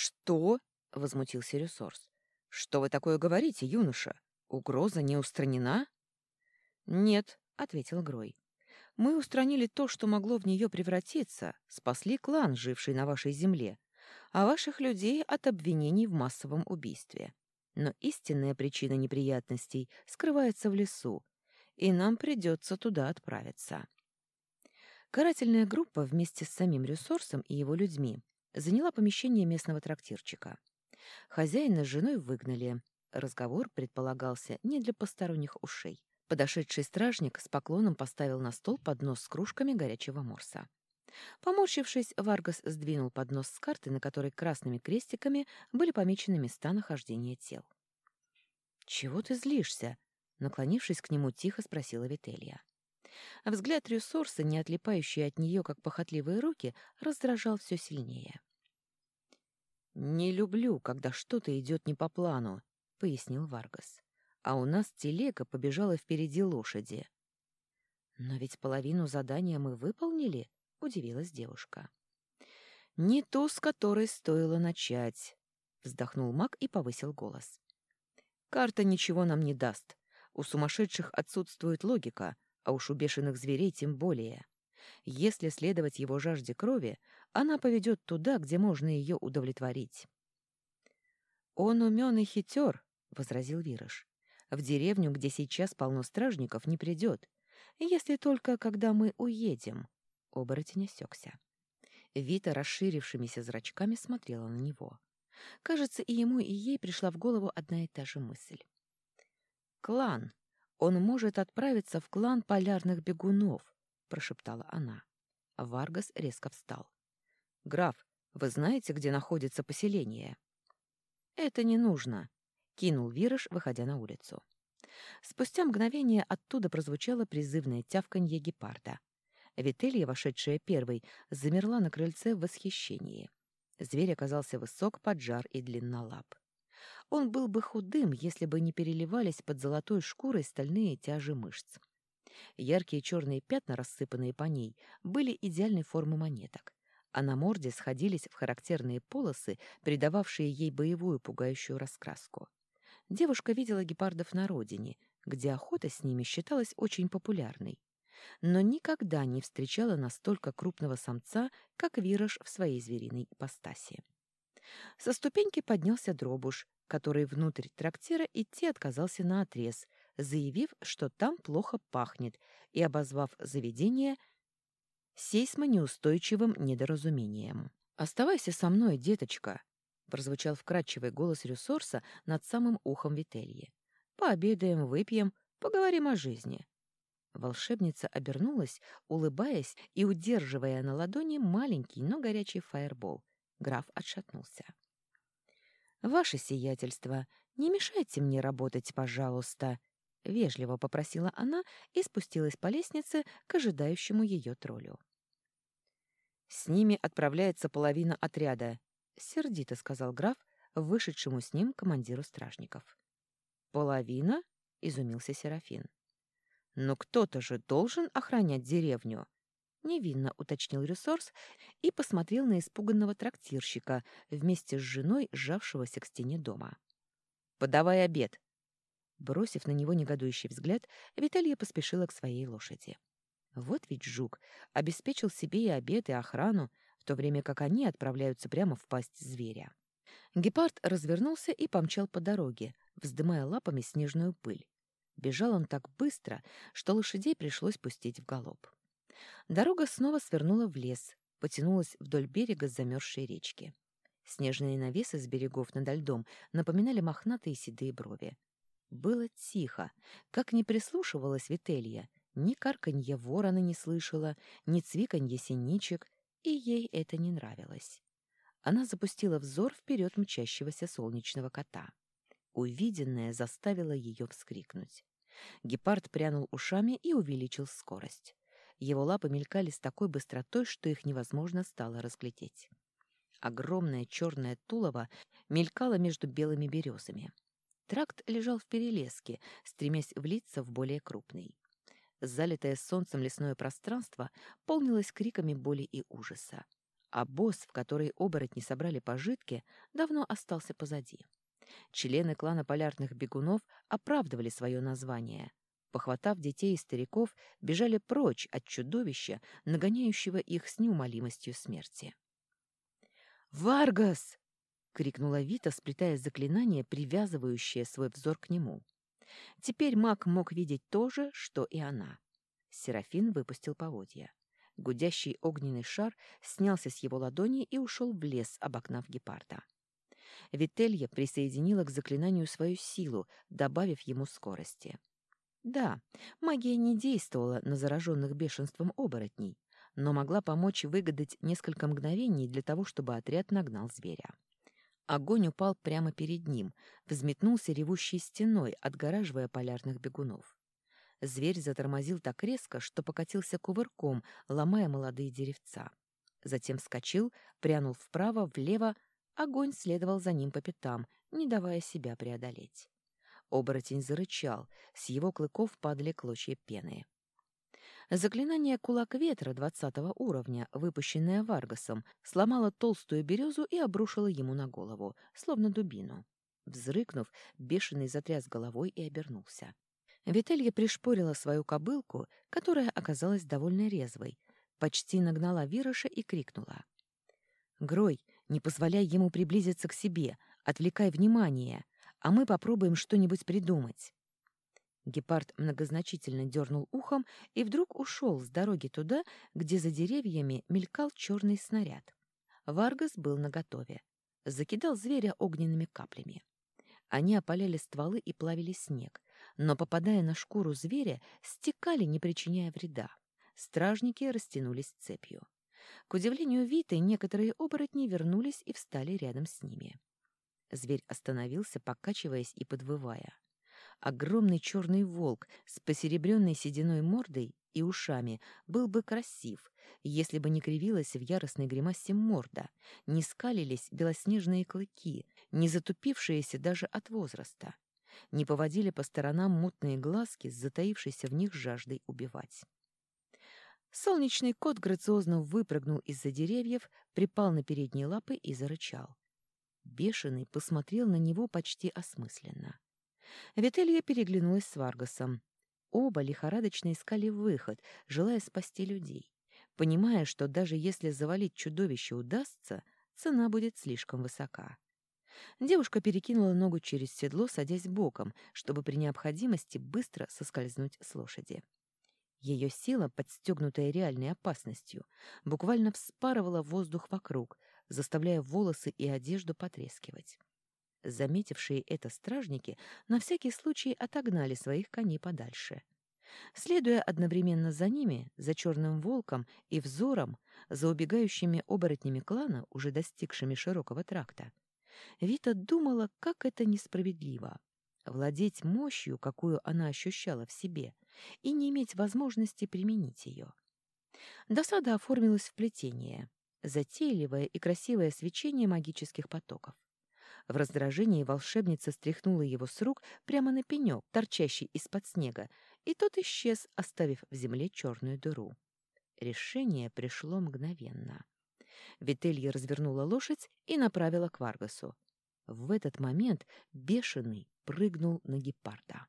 «Что?» — возмутился Ресорс. «Что вы такое говорите, юноша? Угроза не устранена?» «Нет», — ответил Грой. «Мы устранили то, что могло в нее превратиться, спасли клан, живший на вашей земле, а ваших людей от обвинений в массовом убийстве. Но истинная причина неприятностей скрывается в лесу, и нам придется туда отправиться». Карательная группа вместе с самим ресурсом и его людьми заняла помещение местного трактирчика. Хозяина с женой выгнали. Разговор предполагался не для посторонних ушей. Подошедший стражник с поклоном поставил на стол поднос с кружками горячего морса. Поморщившись, Варгас сдвинул поднос с карты, на которой красными крестиками были помечены места нахождения тел. «Чего ты злишься?» Наклонившись к нему, тихо спросила Вителья. Взгляд ресурса, не отлипающий от нее, как похотливые руки, раздражал все сильнее. «Не люблю, когда что-то идет не по плану», — пояснил Варгас а у нас телега побежала впереди лошади. «Но ведь половину задания мы выполнили», — удивилась девушка. «Не ту, с которой стоило начать», — вздохнул маг и повысил голос. «Карта ничего нам не даст. У сумасшедших отсутствует логика, а уж у бешеных зверей тем более. Если следовать его жажде крови, она поведет туда, где можно ее удовлетворить». «Он умен и хитер», — возразил Вирыш. В деревню, где сейчас полно стражников, не придет. Если только когда мы уедем. Оборотень осекся. Вита расширившимися зрачками смотрела на него. Кажется, и ему, и ей пришла в голову одна и та же мысль. «Клан! Он может отправиться в клан полярных бегунов!» — прошептала она. Варгас резко встал. «Граф, вы знаете, где находится поселение?» «Это не нужно кинул Вирыш, выходя на улицу. Спустя мгновение оттуда прозвучало призывное тявканье гепарда. Вителья, вошедшая первой, замерла на крыльце в восхищении. Зверь оказался высок, поджар и длиннолап. Он был бы худым, если бы не переливались под золотой шкурой стальные тяжи мышц. Яркие черные пятна, рассыпанные по ней, были идеальной формы монеток, а на морде сходились в характерные полосы, придававшие ей боевую пугающую раскраску. Девушка видела гепардов на родине, где охота с ними считалась очень популярной, но никогда не встречала настолько крупного самца, как Вираж в своей звериной ипостаси. Со ступеньки поднялся дробуш, который внутрь трактира идти отказался наотрез, заявив, что там плохо пахнет, и обозвав заведение сейсмонеустойчивым недоразумением. «Оставайся со мной, деточка», прозвучал вкрадчивый голос Рюсорса над самым ухом Вительи. «Пообедаем, выпьем, поговорим о жизни». Волшебница обернулась, улыбаясь и удерживая на ладони маленький, но горячий фаербол. Граф отшатнулся. «Ваше сиятельство, не мешайте мне работать, пожалуйста», — вежливо попросила она и спустилась по лестнице к ожидающему ее троллю. «С ними отправляется половина отряда», сердито сказал граф, вышедшему с ним командиру стражников. Половина? изумился Серафин. Но кто-то же должен охранять деревню, невинно уточнил ресурс и посмотрел на испуганного трактирщика вместе с женой, сжавшегося к стене дома. Подавай обед. Бросив на него негодующий взгляд, Виталья поспешила к своей лошади. Вот ведь жук обеспечил себе и обед, и охрану, в то время как они отправляются прямо в пасть зверя. Гепард развернулся и помчал по дороге, вздымая лапами снежную пыль. Бежал он так быстро, что лошадей пришлось пустить в галоп. Дорога снова свернула в лес, потянулась вдоль берега замерзшей речки. Снежные навесы с берегов над льдом напоминали мохнатые седые брови. Было тихо, как не прислушивалась Вителья, ни карканья ворона не слышала, ни цвиканья синичек, и ей это не нравилось. Она запустила взор вперед мчащегося солнечного кота. Увиденное заставило ее вскрикнуть. Гепард прянул ушами и увеличил скорость. Его лапы мелькали с такой быстротой, что их невозможно стало разглядеть. Огромное черное тулово мелькало между белыми березами. Тракт лежал в перелеске, стремясь влиться в более крупный. Залитое солнцем лесное пространство полнилось криками боли и ужаса. А босс, в который оборотни собрали пожитки, давно остался позади. Члены клана полярных бегунов оправдывали свое название. Похватав детей и стариков, бежали прочь от чудовища, нагоняющего их с неумолимостью смерти. «Варгас!» — крикнула Вита, сплетая заклинание, привязывающее свой взор к нему. Теперь маг мог видеть то же, что и она. Серафин выпустил поводья. Гудящий огненный шар снялся с его ладони и ушел в лес, обогнав гепарда. Вителья присоединила к заклинанию свою силу, добавив ему скорости. Да, магия не действовала на зараженных бешенством оборотней, но могла помочь выгадать несколько мгновений для того, чтобы отряд нагнал зверя. Огонь упал прямо перед ним, взметнулся ревущей стеной, отгораживая полярных бегунов. Зверь затормозил так резко, что покатился кувырком, ломая молодые деревца. Затем вскочил, прянул вправо, влево, огонь следовал за ним по пятам, не давая себя преодолеть. Оборотень зарычал, с его клыков падали клочья пены. Заклинание «Кулак ветра» двадцатого уровня, выпущенное Варгасом, сломало толстую березу и обрушило ему на голову, словно дубину. Взрыкнув, бешеный затряс головой и обернулся. Вителья пришпорила свою кобылку, которая оказалась довольно резвой, почти нагнала Вироша и крикнула. «Грой, не позволяй ему приблизиться к себе, отвлекай внимание, а мы попробуем что-нибудь придумать». Гепард многозначительно дернул ухом и вдруг ушел с дороги туда, где за деревьями мелькал черный снаряд. Варгас был наготове. Закидал зверя огненными каплями. Они опаляли стволы и плавили снег, но, попадая на шкуру зверя, стекали, не причиняя вреда. Стражники растянулись цепью. К удивлению Виты, некоторые оборотни вернулись и встали рядом с ними. Зверь остановился, покачиваясь и подвывая. Огромный черный волк с посеребренной сединой мордой и ушами был бы красив, если бы не кривилась в яростной гримасе морда, не скалились белоснежные клыки, не затупившиеся даже от возраста, не поводили по сторонам мутные глазки с затаившейся в них жаждой убивать. Солнечный кот грациозно выпрыгнул из-за деревьев, припал на передние лапы и зарычал. Бешеный посмотрел на него почти осмысленно. Вителья переглянулась с Варгасом. Оба лихорадочно искали выход, желая спасти людей, понимая, что даже если завалить чудовище удастся, цена будет слишком высока. Девушка перекинула ногу через седло, садясь боком, чтобы при необходимости быстро соскользнуть с лошади. Ее сила, подстегнутая реальной опасностью, буквально вспарывала воздух вокруг, заставляя волосы и одежду потрескивать. Заметившие это стражники на всякий случай отогнали своих коней подальше. Следуя одновременно за ними, за черным волком и взором, за убегающими оборотнями клана, уже достигшими широкого тракта, Вита думала, как это несправедливо — владеть мощью, какую она ощущала в себе, и не иметь возможности применить ее. Досада оформилась в плетение, затейливое и красивое свечение магических потоков. В раздражении волшебница стряхнула его с рук прямо на пенек, торчащий из-под снега, и тот исчез, оставив в земле черную дыру. Решение пришло мгновенно. Вителья развернула лошадь и направила к Варгасу. В этот момент бешеный прыгнул на гепарда.